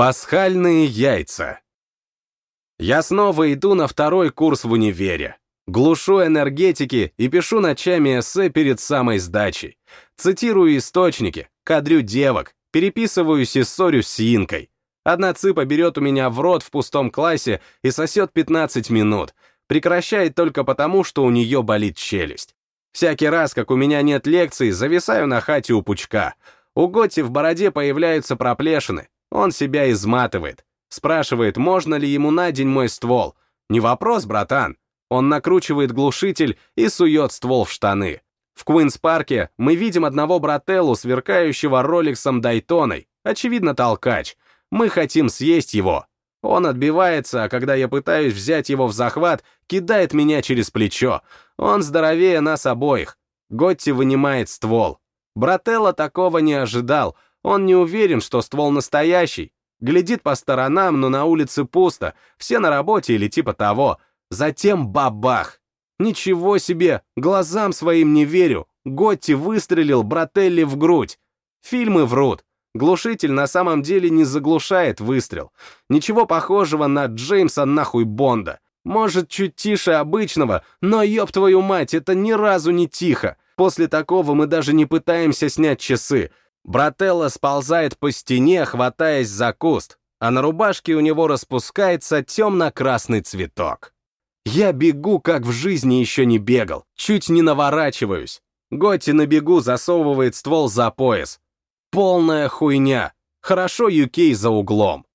Пасхальные яйца. Я снова иду на второй курс в универе. Глушу энергетики и пишу ночами эссе перед самой сдачей. Цитирую источники, кадрю девок, переписываюсь и ссорюсь с Инкой. Одна цыпа берет у меня в рот в пустом классе и сосет 15 минут. Прекращает только потому, что у нее болит челюсть. Всякий раз, как у меня нет лекций, зависаю на хате у пучка. У Готти в бороде появляются проплешины, он себя изматывает. Спрашивает, можно ли ему на день мой ствол. Не вопрос, братан. Он накручивает глушитель и сует ствол в штаны. В Куинс-парке мы видим одного брателлу, сверкающего роликсом Дайтоной. Очевидно, толкач. Мы хотим съесть его. Он отбивается, а когда я пытаюсь взять его в захват, кидает меня через плечо. Он здоровее нас обоих. Готти вынимает ствол. Брателло такого не ожидал — он не уверен, что ствол настоящий. Глядит по сторонам, но на улице пусто, все на работе или типа того. Затем бабах! Ничего себе, глазам своим не верю. Готти выстрелил Брателли в грудь. Фильмы врут. Глушитель на самом деле не заглушает выстрел. Ничего похожего на Джеймса нахуй Бонда. Может, чуть тише обычного, но ёб твою мать, это ни разу не тихо. После такого мы даже не пытаемся снять часы. Брателло сползает по стене, хватаясь за куст, а на рубашке у него распускается темно-красный цветок. Я бегу, как в жизни еще не бегал, чуть не наворачиваюсь. Готти на бегу засовывает ствол за пояс. Полная хуйня. Хорошо Юкей за углом.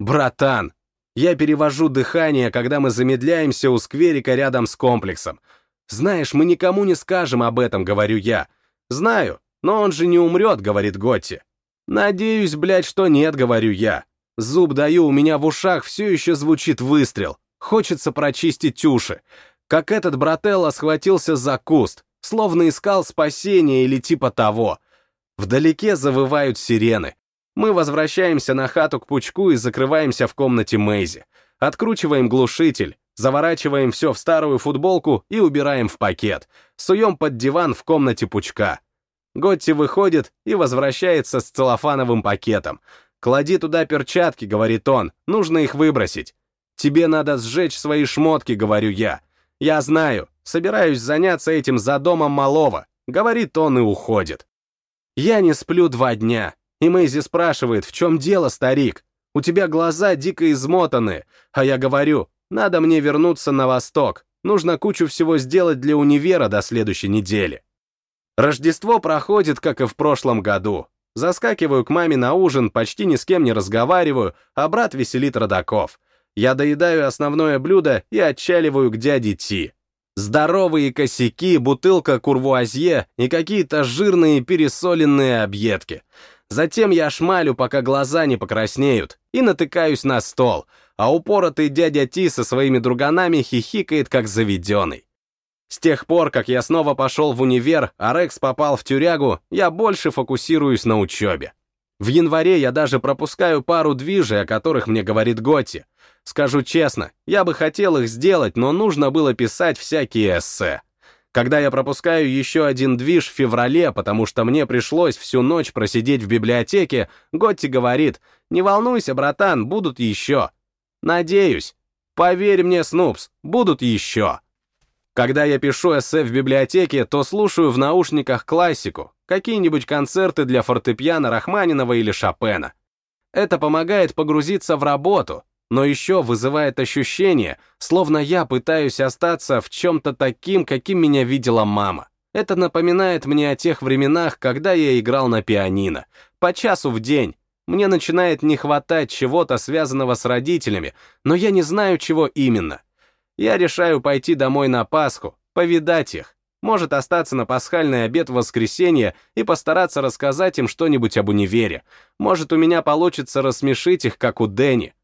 Братан, я перевожу дыхание, когда мы замедляемся у скверика рядом с комплексом. Знаешь, мы никому не скажем об этом, говорю я. Знаю, но он же не умрет, говорит Готти. Надеюсь, блядь, что нет, говорю я. Зуб даю, у меня в ушах все еще звучит выстрел. Хочется прочистить уши. Как этот брателло схватился за куст, словно искал спасения или типа того. Вдалеке завывают сирены. Мы возвращаемся на хату к пучку и закрываемся в комнате Мэйзи. Откручиваем глушитель, заворачиваем все в старую футболку и убираем в пакет. Суем под диван в комнате пучка. Готти выходит и возвращается с целлофановым пакетом. «Клади туда перчатки», — говорит он, — «нужно их выбросить». «Тебе надо сжечь свои шмотки», — говорю я. «Я знаю, собираюсь заняться этим за домом малого», — говорит он и уходит. Я не сплю два дня, и Мэйзи спрашивает, в чем дело, старик? У тебя глаза дико измотаны, а я говорю, надо мне вернуться на восток, нужно кучу всего сделать для универа до следующей недели. Рождество проходит, как и в прошлом году. Заскакиваю к маме на ужин, почти ни с кем не разговариваю, а брат веселит родаков. Я доедаю основное блюдо и отчаливаю к дяде Ти. Здоровые косяки, бутылка курвуазье и какие-то жирные пересоленные объедки. Затем я шмалю, пока глаза не покраснеют, и натыкаюсь на стол, а упоротый дядя Ти со своими друганами хихикает, как заведенный. С тех пор, как я снова пошел в универ, а Рекс попал в тюрягу, я больше фокусируюсь на учебе. В январе я даже пропускаю пару движей, о которых мне говорит Готти. Скажу честно, я бы хотел их сделать, но нужно было писать всякие эссе. Когда я пропускаю еще один движ в феврале, потому что мне пришлось всю ночь просидеть в библиотеке, Готти говорит, «Не волнуйся, братан, будут еще». Надеюсь. Поверь мне, Снупс, будут еще. Когда я пишу эссе в библиотеке, то слушаю в наушниках классику, какие-нибудь концерты для фортепиано Рахманинова или Шопена. Это помогает погрузиться в работу, но еще вызывает ощущение, словно я пытаюсь остаться в чем-то таким, каким меня видела мама. Это напоминает мне о тех временах, когда я играл на пианино. По часу в день. Мне начинает не хватать чего-то, связанного с родителями, но я не знаю, чего именно. Я решаю пойти домой на Пасху, повидать их, может остаться на пасхальный обед в воскресенье и постараться рассказать им что-нибудь об универе. Может, у меня получится рассмешить их, как у Дэнни.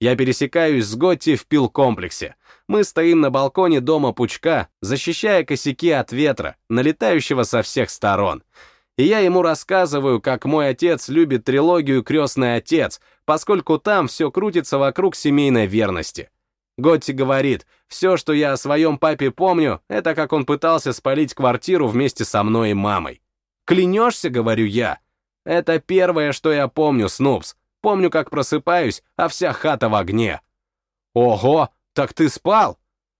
Я пересекаюсь с Готти в пил-комплексе. Мы стоим на балконе дома Пучка, защищая косяки от ветра, налетающего со всех сторон. И я ему рассказываю, как мой отец любит трилогию «Крестный отец», поскольку там все крутится вокруг семейной верности. Готти говорит, все, что я о своем папе помню, это как он пытался спалить квартиру вместе со мной и мамой. Клянешься, говорю я? Это первое, что я помню, Снупс. Помню, как просыпаюсь, а вся хата в огне. Ого, так ты спал?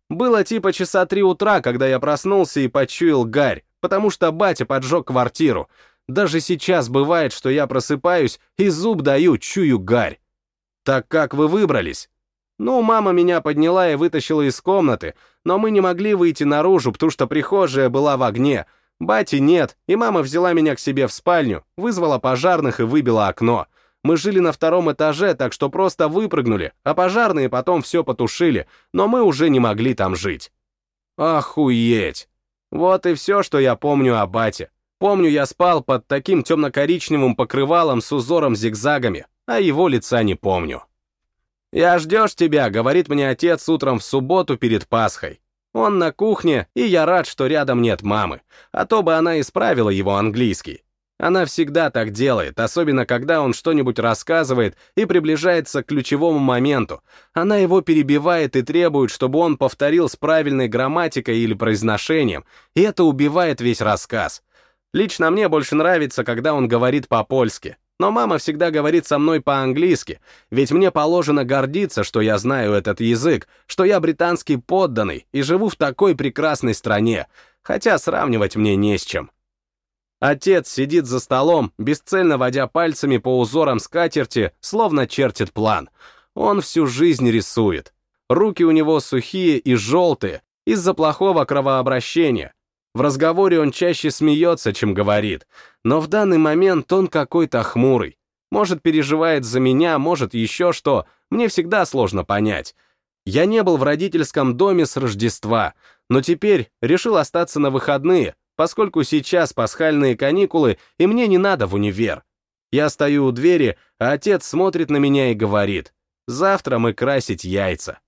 Было типа часа три утра, когда я проснулся и почуял гарь, потому что батя поджег квартиру. Даже сейчас бывает, что я просыпаюсь и зуб даю, чую гарь. Так как вы выбрались? Ну, мама меня подняла и вытащила из комнаты, но мы не могли выйти наружу, потому что прихожая была в огне. Бати нет, и мама взяла меня к себе в спальню, вызвала пожарных и выбила окно. Мы жили на втором этаже, так что просто выпрыгнули, а пожарные потом все потушили, но мы уже не могли там жить. Охуеть! Вот и все, что я помню о бате. Помню, я спал под таким темно-коричневым покрывалом с узором зигзагами, а его лица не помню. «Я ждешь тебя», — говорит мне отец утром в субботу перед Пасхой. Он на кухне, и я рад, что рядом нет мамы, а то бы она исправила его английский. Она всегда так делает, особенно когда он что-нибудь рассказывает и приближается к ключевому моменту. Она его перебивает и требует, чтобы он повторил с правильной грамматикой или произношением, и это убивает весь рассказ. Лично мне больше нравится, когда он говорит по-польски. Но мама всегда говорит со мной по-английски, ведь мне положено гордиться, что я знаю этот язык, что я британский подданный и живу в такой прекрасной стране, хотя сравнивать мне не с чем. Отец сидит за столом, бесцельно водя пальцами по узорам скатерти, словно чертит план. Он всю жизнь рисует. Руки у него сухие и желтые, из-за плохого кровообращения, в разговоре он чаще смеется, чем говорит, но в данный момент он какой-то хмурый. Может, переживает за меня, может, еще что, мне всегда сложно понять. Я не был в родительском доме с Рождества, но теперь решил остаться на выходные, поскольку сейчас пасхальные каникулы, и мне не надо в универ. Я стою у двери, а отец смотрит на меня и говорит, «Завтра мы красить яйца».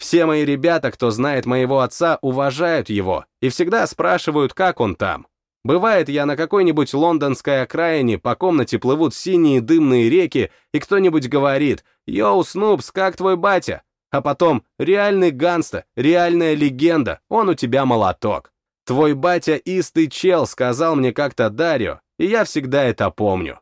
Все мои ребята, кто знает моего отца, уважают его и всегда спрашивают, как он там. Бывает, я на какой-нибудь лондонской окраине, по комнате плывут синие дымные реки, и кто-нибудь говорит «Йоу, Снупс, как твой батя?» А потом «Реальный ганста, реальная легенда, он у тебя молоток». «Твой батя истый чел», сказал мне как-то Дарио, и я всегда это помню.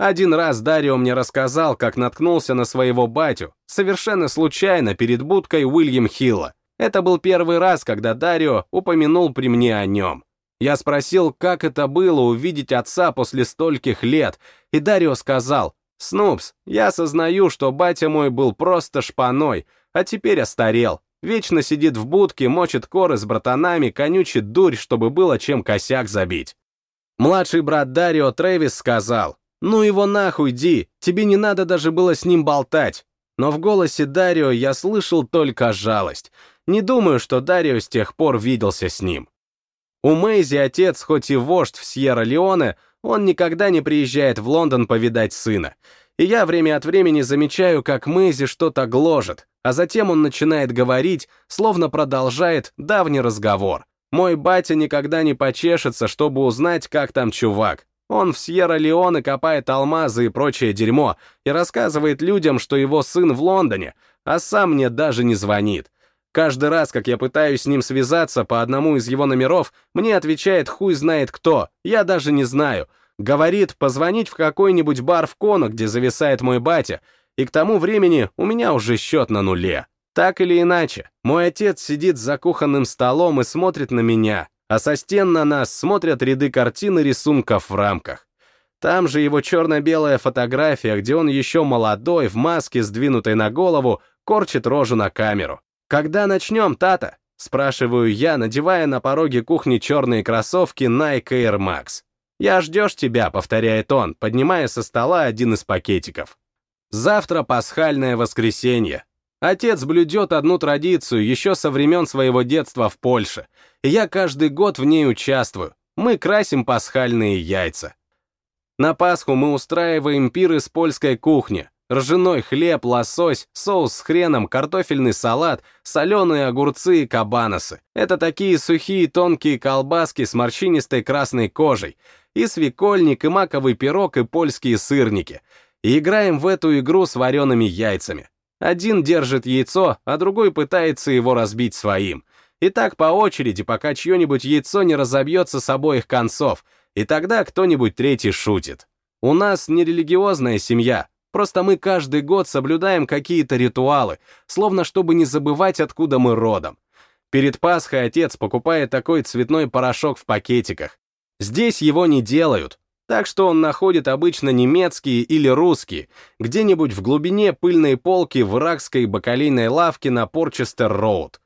Один раз Дарио мне рассказал, как наткнулся на своего батю, совершенно случайно перед будкой Уильям Хилла. Это был первый раз, когда Дарио упомянул при мне о нем. Я спросил, как это было увидеть отца после стольких лет, и Дарио сказал, «Снупс, я осознаю, что батя мой был просто шпаной, а теперь остарел. Вечно сидит в будке, мочит коры с братанами, конючит дурь, чтобы было чем косяк забить». Младший брат Дарио Трэвис сказал, «Ну его нахуй, Ди, тебе не надо даже было с ним болтать». Но в голосе Дарио я слышал только жалость. Не думаю, что Дарио с тех пор виделся с ним. У Мэйзи отец, хоть и вождь в Сьерра-Леоне, он никогда не приезжает в Лондон повидать сына. И я время от времени замечаю, как Мэйзи что-то гложет, а затем он начинает говорить, словно продолжает давний разговор. Мой батя никогда не почешется, чтобы узнать, как там чувак. Он в Сьерра-Леоне копает алмазы и прочее дерьмо и рассказывает людям, что его сын в Лондоне, а сам мне даже не звонит. Каждый раз, как я пытаюсь с ним связаться по одному из его номеров, мне отвечает хуй знает кто, я даже не знаю. Говорит, позвонить в какой-нибудь бар в Коно, где зависает мой батя, и к тому времени у меня уже счет на нуле. Так или иначе, мой отец сидит за кухонным столом и смотрит на меня, а со стен на нас смотрят ряды картин и рисунков в рамках. Там же его черно-белая фотография, где он еще молодой, в маске, сдвинутой на голову, корчит рожу на камеру. «Когда начнем, Тата?» — спрашиваю я, надевая на пороге кухни черные кроссовки Nike Air Max. «Я ждешь тебя», — повторяет он, поднимая со стола один из пакетиков. «Завтра пасхальное воскресенье. Отец блюдет одну традицию еще со времен своего детства в Польше, и я каждый год в ней участвую. Мы красим пасхальные яйца. На Пасху мы устраиваем пир из польской кухни. Ржаной хлеб, лосось, соус с хреном, картофельный салат, соленые огурцы и кабаносы. Это такие сухие тонкие колбаски с морщинистой красной кожей. И свекольник, и маковый пирог, и польские сырники. И играем в эту игру с вареными яйцами. Один держит яйцо, а другой пытается его разбить своим. И так по очереди, пока чье-нибудь яйцо не разобьется с обоих концов, и тогда кто-нибудь третий шутит. У нас нерелигиозная семья, Просто мы каждый год соблюдаем какие-то ритуалы, словно чтобы не забывать, откуда мы родом. Перед Пасхой отец покупает такой цветной порошок в пакетиках. Здесь его не делают, так что он находит обычно немецкие или русские, где-нибудь в глубине пыльной полки в иракской бакалейной лавке на Порчестер-Роуд.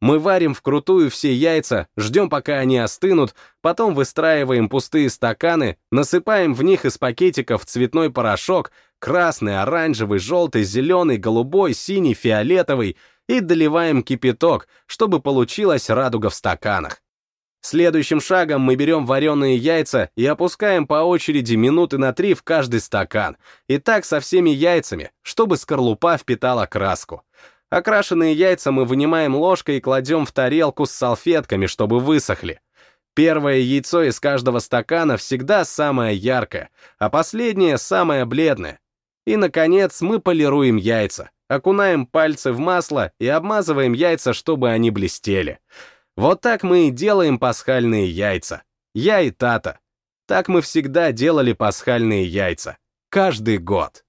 Мы варим вкрутую все яйца, ждем, пока они остынут, потом выстраиваем пустые стаканы, насыпаем в них из пакетиков цветной порошок, красный, оранжевый, желтый, зеленый, голубой, синий, фиолетовый, и доливаем кипяток, чтобы получилась радуга в стаканах. Следующим шагом мы берем вареные яйца и опускаем по очереди минуты на три в каждый стакан, и так со всеми яйцами, чтобы скорлупа впитала краску. Окрашенные яйца мы вынимаем ложкой и кладем в тарелку с салфетками, чтобы высохли. Первое яйцо из каждого стакана всегда самое яркое, а последнее самое бледное. И, наконец, мы полируем яйца, окунаем пальцы в масло и обмазываем яйца, чтобы они блестели. Вот так мы и делаем пасхальные яйца. Я и Тата. Так мы всегда делали пасхальные яйца. Каждый год.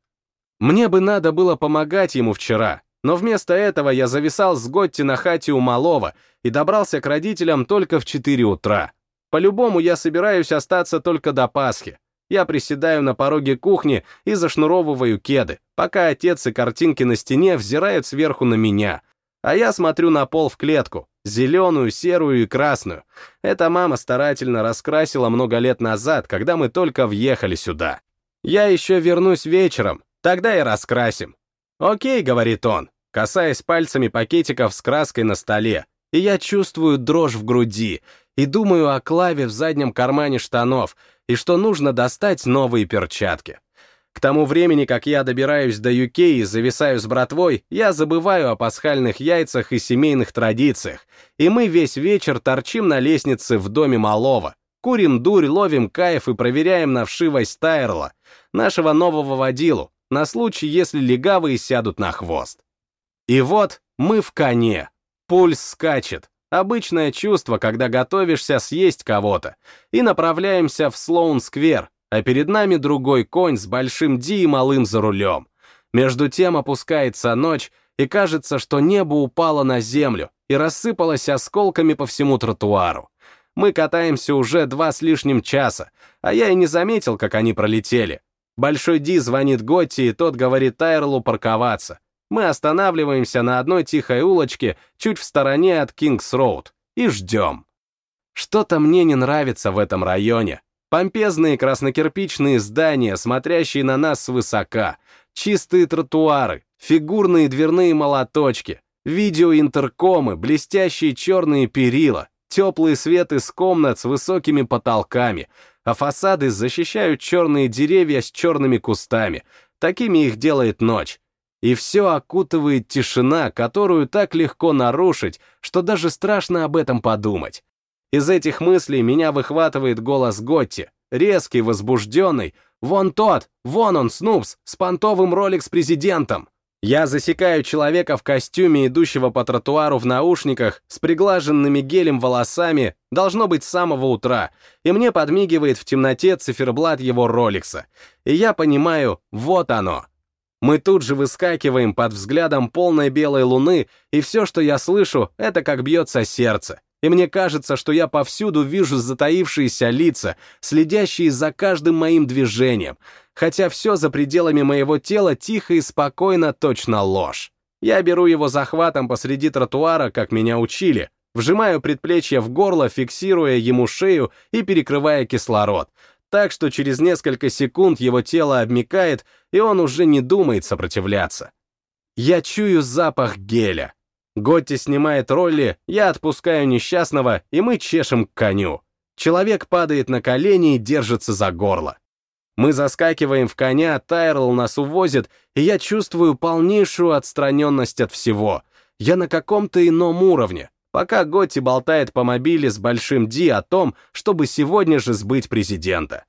Мне бы надо было помогать ему вчера, но вместо этого я зависал с Готти на хате у малого и добрался к родителям только в 4 утра. По-любому я собираюсь остаться только до Пасхи. Я приседаю на пороге кухни и зашнуровываю кеды, пока отец и картинки на стене взирают сверху на меня. А я смотрю на пол в клетку, зеленую, серую и красную. Это мама старательно раскрасила много лет назад, когда мы только въехали сюда. Я еще вернусь вечером, тогда и раскрасим. «Окей», — говорит он, касаясь пальцами пакетиков с краской на столе, и я чувствую дрожь в груди, и думаю о клаве в заднем кармане штанов, и что нужно достать новые перчатки. К тому времени, как я добираюсь до UK и зависаю с братвой, я забываю о пасхальных яйцах и семейных традициях, и мы весь вечер торчим на лестнице в доме малого, курим дурь, ловим кайф и проверяем на вшивость Тайрла, нашего нового водилу, на случай, если легавые сядут на хвост. И вот мы в коне. Пульс скачет. Обычное чувство, когда готовишься съесть кого-то. И направляемся в Слоун-сквер, а перед нами другой конь с большим Ди и малым за рулем. Между тем опускается ночь, и кажется, что небо упало на землю и рассыпалось осколками по всему тротуару. Мы катаемся уже два с лишним часа, а я и не заметил, как они пролетели. Большой Ди звонит Готти, и тот говорит Тайрлу парковаться. Мы останавливаемся на одной тихой улочке, чуть в стороне от Кингс-Роуд, и ждем. Что-то мне не нравится в этом районе. Помпезные краснокирпичные здания, смотрящие на нас свысока, чистые тротуары, фигурные дверные молоточки, видеоинтеркомы, блестящие черные перила, теплый свет из комнат с высокими потолками — а фасады защищают черные деревья с черными кустами. Такими их делает ночь. И все окутывает тишина, которую так легко нарушить, что даже страшно об этом подумать. Из этих мыслей меня выхватывает голос Готти, резкий, возбужденный. «Вон тот! Вон он, Снупс, с понтовым ролик-с-президентом!» Я засекаю человека в костюме, идущего по тротуару в наушниках, с приглаженными гелем волосами, должно быть с самого утра, и мне подмигивает в темноте циферблат его роликса. И я понимаю, вот оно. Мы тут же выскакиваем под взглядом полной белой луны, и все, что я слышу, это как бьется сердце. И мне кажется, что я повсюду вижу затаившиеся лица, следящие за каждым моим движением, хотя все за пределами моего тела тихо и спокойно точно ложь. Я беру его захватом посреди тротуара, как меня учили, вжимаю предплечье в горло, фиксируя ему шею и перекрывая кислород, так что через несколько секунд его тело обмикает, и он уже не думает сопротивляться. Я чую запах геля. Готти снимает Ролли, я отпускаю несчастного, и мы чешем к коню. Человек падает на колени и держится за горло. Мы заскакиваем в коня, Тайрл нас увозит, и я чувствую полнейшую отстраненность от всего. Я на каком-то ином уровне, пока Готти болтает по мобиле с Большим Ди о том, чтобы сегодня же сбыть президента.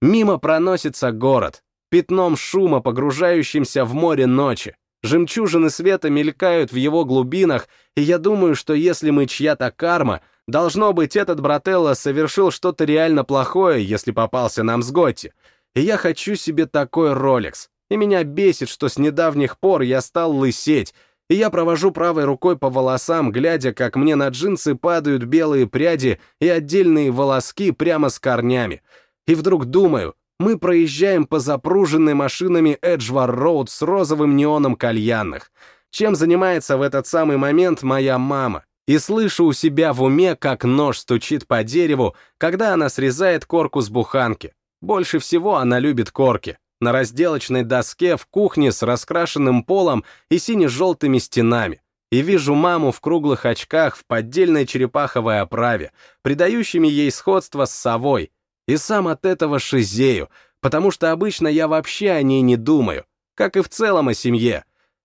Мимо проносится город, пятном шума, погружающимся в море ночи. Жемчужины света мелькают в его глубинах, и я думаю, что если мы чья-то карма, Должно быть, этот брателло совершил что-то реально плохое, если попался нам с Готти. И я хочу себе такой Ролекс. и меня бесит, что с недавних пор я стал лысеть, и я провожу правой рукой по волосам, глядя, как мне на джинсы падают белые пряди и отдельные волоски прямо с корнями. И вдруг думаю, мы проезжаем по запруженной машинами Эджвар Роуд с розовым неоном кальянных. Чем занимается в этот самый момент моя мама? И слышу у себя в уме, как нож стучит по дереву, когда она срезает корку с буханки. Больше всего она любит корки на разделочной доске в кухне с раскрашенным полом и сине-желтыми стенами, и вижу маму в круглых очках в поддельной черепаховой оправе, придающими ей сходство с совой, и сам от этого шизею, потому что обычно я вообще о ней не думаю, как и в целом о семье.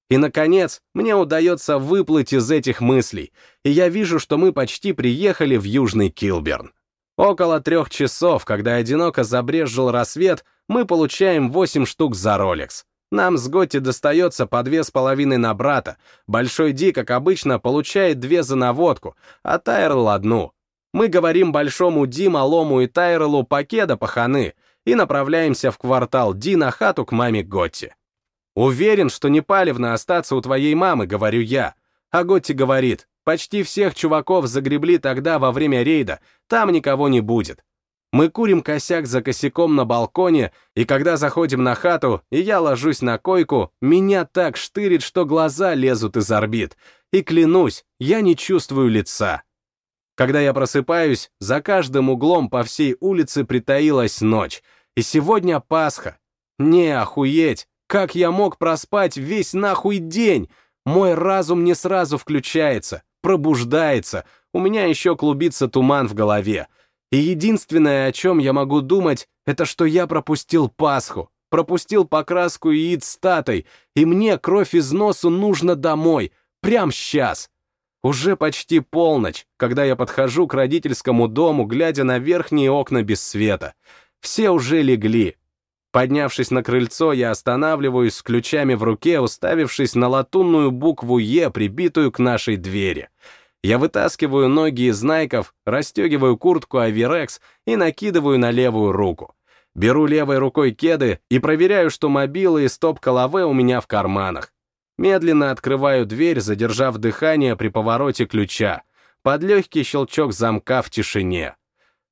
И, наконец, мне удается выплыть из этих мыслей, и я вижу, что мы почти приехали в Южный Килберн. Около трех часов, когда одиноко забрезжил рассвет, мы получаем 8 штук за Rolex. Нам с Готти достается по две с половиной на брата. Большой Ди, как обычно, получает две за наводку, а Тайрл одну. Мы говорим Большому Ди, Малому и Тайрлу покеда паханы и направляемся в квартал Ди на хату к маме Готти. «Уверен, что не палевно остаться у твоей мамы», — говорю я. А Готти говорит, почти всех чуваков загребли тогда во время рейда, там никого не будет. Мы курим косяк за косяком на балконе, и когда заходим на хату, и я ложусь на койку, меня так штырит, что глаза лезут из орбит. И клянусь, я не чувствую лица. Когда я просыпаюсь, за каждым углом по всей улице притаилась ночь. И сегодня Пасха. Не, охуеть, как я мог проспать весь нахуй день? Мой разум не сразу включается, пробуждается, у меня еще клубится туман в голове. И единственное, о чем я могу думать, это что я пропустил Пасху, пропустил покраску яиц статой, и мне кровь из носу нужно домой, прям сейчас. Уже почти полночь, когда я подхожу к родительскому дому, глядя на верхние окна без света. Все уже легли. Поднявшись на крыльцо, я останавливаюсь с ключами в руке, уставившись на латунную букву «Е», прибитую к нашей двери. Я вытаскиваю ноги из найков, расстегиваю куртку Аверекс и накидываю на левую руку. Беру левой рукой кеды и проверяю, что мобилы и стоп-колове у меня в карманах. Медленно открываю дверь, задержав дыхание при повороте ключа, под легкий щелчок замка в тишине.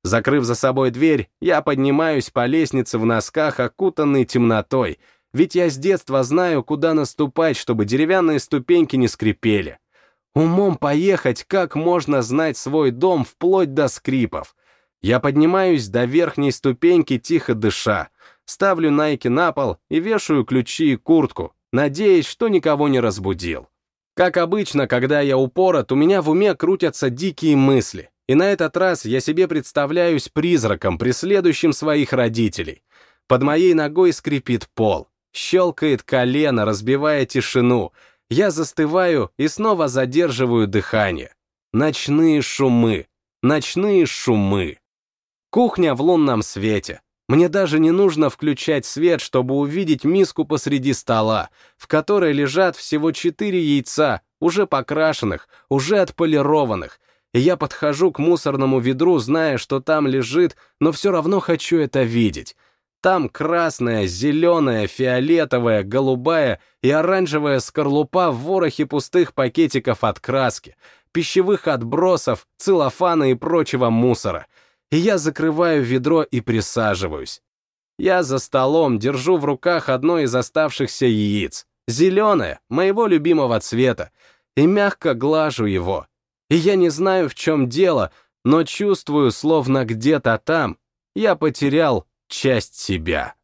Закрыв за собой дверь, я поднимаюсь по лестнице в носках, окутанной темнотой, ведь я с детства знаю, куда наступать, чтобы деревянные ступеньки не скрипели. Умом поехать, как можно знать свой дом вплоть до скрипов. Я поднимаюсь до верхней ступеньки, тихо дыша, ставлю найки на пол и вешаю ключи и куртку, надеясь, что никого не разбудил. Как обычно, когда я упорот, у меня в уме крутятся дикие мысли, и на этот раз я себе представляюсь призраком, преследующим своих родителей. Под моей ногой скрипит пол, щелкает колено, разбивая тишину — я застываю и снова задерживаю дыхание. Ночные шумы, ночные шумы. Кухня в лунном свете. Мне даже не нужно включать свет, чтобы увидеть миску посреди стола, в которой лежат всего четыре яйца, уже покрашенных, уже отполированных, и я подхожу к мусорному ведру, зная, что там лежит, но все равно хочу это видеть. Там красная, зеленая, фиолетовая, голубая и оранжевая скорлупа в ворохе пустых пакетиков от краски, пищевых отбросов, целлофана и прочего мусора. И я закрываю ведро и присаживаюсь. Я за столом держу в руках одно из оставшихся яиц, зеленое, моего любимого цвета, и мягко глажу его. И я не знаю, в чем дело, но чувствую, словно где-то там я потерял часть себя.